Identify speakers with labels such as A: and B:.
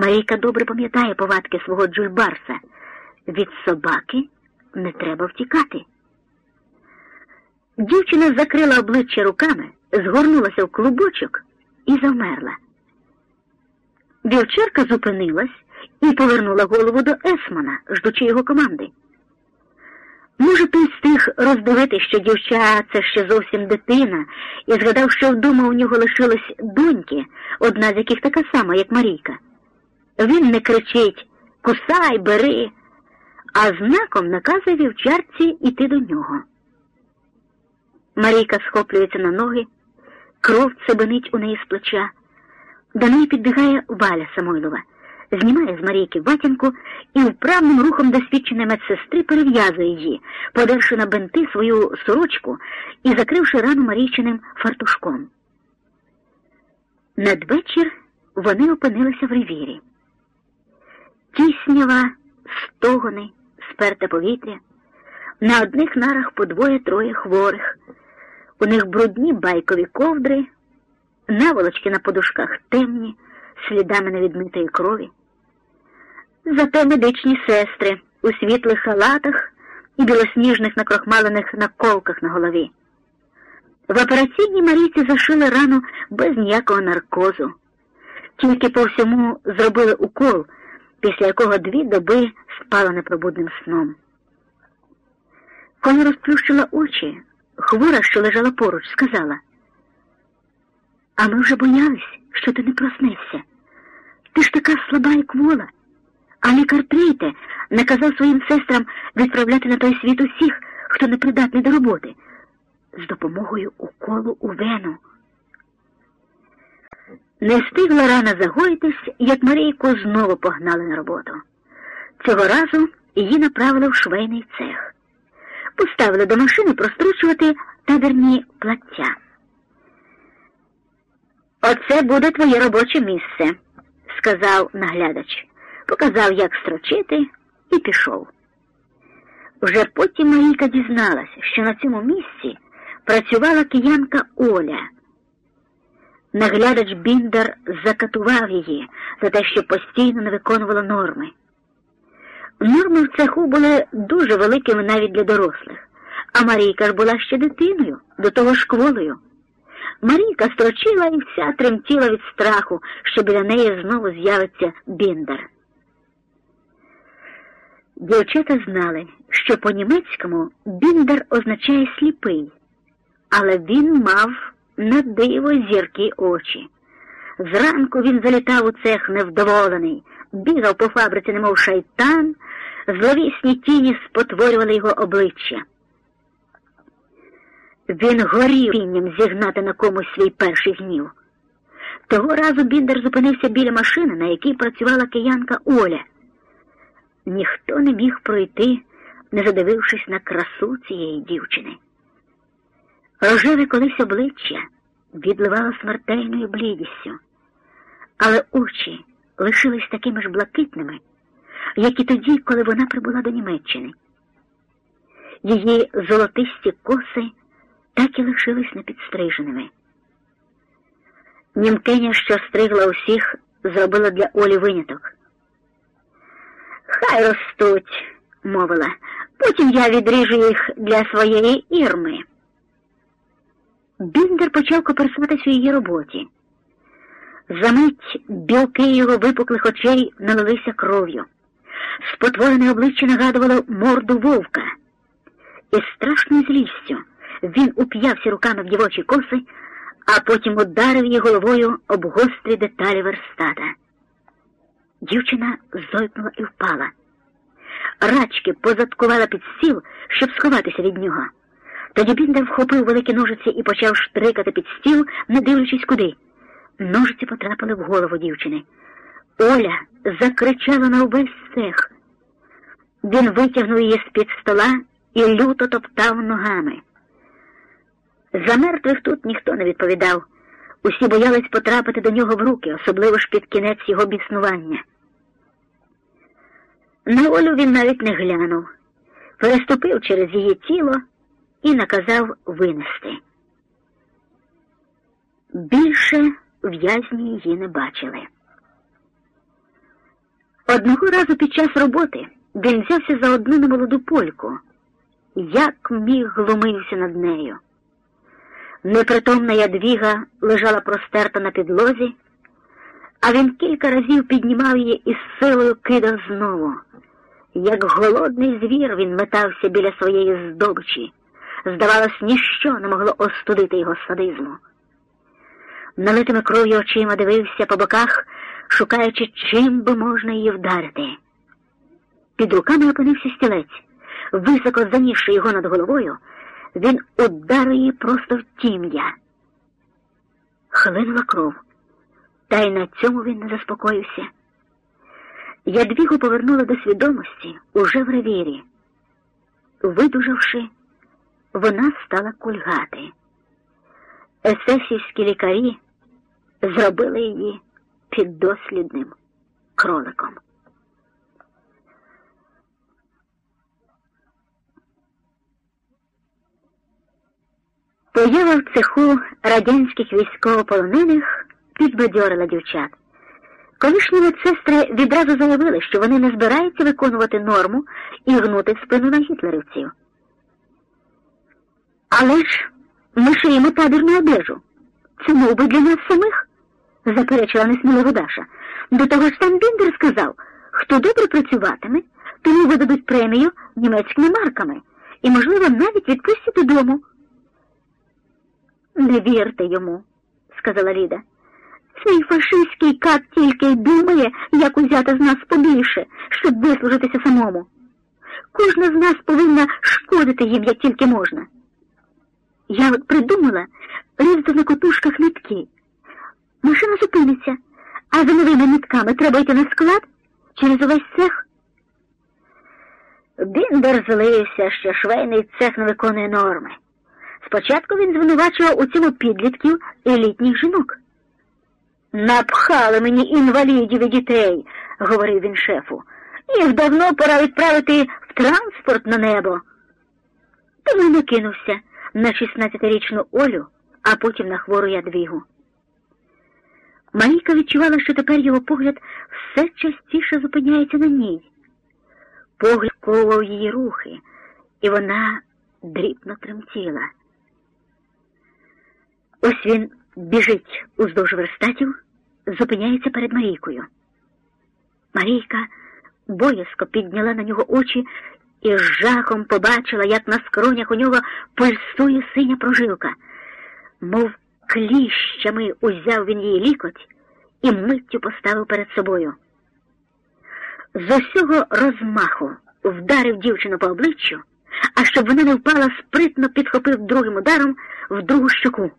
A: Марійка добре пам'ятає повадки свого Джульбарса. Від собаки не треба втікати. Дівчина закрила обличчя руками, згорнулася в клубочок і завмерла. Вівчарка зупинилась і повернула голову до Есмана, ждучи його команди. Може, той встиг роздивити, що дівча це ще зовсім дитина, і згадав, що вдома у нього лишились доньки, одна з яких така сама, як Марійка. Він не кричить Кусай, бери, а знаком наказує вівчарці йти до нього. Марійка схоплюється на ноги, кров цебенить у неї з плеча. До неї підбігає Валя Самойлова, знімає з Марійки ватінку і вправним рухом досвідченої медсестри перев'язує її, подерши на бенти свою сорочку і закривши рану Марійчиним фартушком. Надвечір вони опинилися в ревірі. Тіснява, стогони, сперте повітря, на одних нарах по двоє-троє хворих. У них брудні байкові ковдри, наволочки на подушках темні, слідами невідмитої крові. Зате медичні сестри у світлих халатах і білосніжних накрохмалених наколках на голові. В операційній Марійці зашили рану без ніякого наркозу, тільки по всьому зробили укол, після якого дві доби спала непробудним сном. Коли розплющила очі, хвора, що лежала поруч, сказала, а ми вже боялись, що ти не проснешся. Ти ж така слаба і квола. А лікар Трейте наказав своїм сестрам відправляти на той світ усіх, хто не придатний до роботи, з допомогою уколу у вену. Не встигла рана загоїтись, як Марійку знову погнали на роботу. Цього разу її направили в швейний цех. Поставили до машини простручувати табірні плаття. Оце буде твоє робоче місце, сказав наглядач, показав, як строчити, і пішов. Вже потім Марійка дізналася, що на цьому місці працювала киянка Оля. Наглядач Біндер закатував її за те, що постійно не виконувала норми. Норми в цеху були дуже великими навіть для дорослих, а Марійка ж була ще дитиною, до того школою. Марійка строчила і вся тремтіла від страху, що біля неї знову з'явиться Біндер. Дівчата знали, що по-німецькому Біндер означає сліпий, але він мав на диво зіркі очі. Зранку він залітав у цех невдоволений, бігав по фабриці, немов шайтан, зловісні тіні спотворювали його обличчя. Він горів рінням зігнати на комусь свій перший гнів. Того разу Біндер зупинився біля машини, на якій працювала киянка Оля. Ніхто не міг пройти, не задивившись на красу цієї дівчини. Рожеве колись обличчя відливало смертельною блідістю, але очі лишились такими ж блакитними, як і тоді, коли вона прибула до Німеччини. Її золотисті коси так і лишились непідстриженими. Німкеня, що стригла усіх, зробила для Олі виняток. Хай ростуть, мовила, потім я відріжу їх для своєї ірми. Біндер почав коперсатись у її роботі. Замить білки його випуклих очей налилися кров'ю. Спотворене обличчя нагадувало морду вовка. Із страшною злістю він уп'явся руками в дівочі коси, а потім ударив її головою об гострі деталі верстата. Дівчина зойкнула і впала. Рачки позадкувала під стіл, щоб сховатися від нього. Тоді Біндер вхопив великі ножиці і почав штрикати під стіл, не дивлячись куди. Ножиці потрапили в голову дівчини. Оля закричала на увесь цех. Він витягнув її з-під стола і люто топтав ногами. За мертвих тут ніхто не відповідав. Усі боялись потрапити до нього в руки, особливо ж під кінець його біснування. На Олю він навіть не глянув, переступив через її тіло і наказав винести. Більше в'язні її не бачили. Одного разу під час роботи він взявся за одну немолоду польку. Як міг глумився над нею. Непритомна ядвіга лежала простерта на підлозі, а він кілька разів піднімав її і з силою кидав знову. Як голодний звір він метався біля своєї здобичі. Здавалось, ніщо не могло остудити його садизму. Налитими кров'ю очима дивився по боках, шукаючи, чим би можна її вдарити. Під руками опинився стілець, високо занісши його над головою, він ударив її просто в тім'я. Хлинула кров, та й на цьому він не заспокоївся. Ядвігу повернула до свідомості уже в ревірі. Видужавши, вона стала кульгати. Есесівські лікарі зробили її піддослідним кроликом. Поява в цеху радянських військовополонених підбадьорила дівчат. Колишні медсестри відразу заявили, що вони не збираються виконувати норму і гнути в спину на гітлерівців. Але ж ми шиємо табірну одежу. Це мов би для нас самих, заперечила несміливо Даша. До того ж сам Біндер сказав, хто добре працюватиме, тому видадуть премію німецькими марками і, можливо, навіть відпустять додому. Не вірте йому, сказала Ліда. Цей фашистський кат тільки й думає, як узяти з нас побільше, щоб вислужитися самому. Кожна з нас повинна шкодити їм, як тільки можна. Я от придумала різати на котушках нитки. Машина зупиниться, а за новими нитками треба йти на склад через увесь цех. Біндер злився, що швейний цех не виконує норми. Спочатку він звинувачував у цьому підлітків і літніх жінок. Напхали мені інвалідів і дітей, говорив він шефу. Їх давно пора відправити в транспорт на небо. Тому й накинувся на 16-річну Олю, а потім на хвору ядвігу. Марійка відчувала, що тепер його погляд все частіше зупиняється на ній. Погляд ковав її рухи, і вона дрібно тремтіла. Ось він біжить уздовж верстатів, зупиняється перед Марійкою. Марійка боязко підняла на нього очі і з жахом побачила, як на скронях у нього пульсує синя прожилка, мов кліщами узяв він її лікоть і миттю поставив перед собою. З усього розмаху вдарив дівчину по обличчю, а щоб вона не впала, спритно підхопив другим ударом в другу щоку.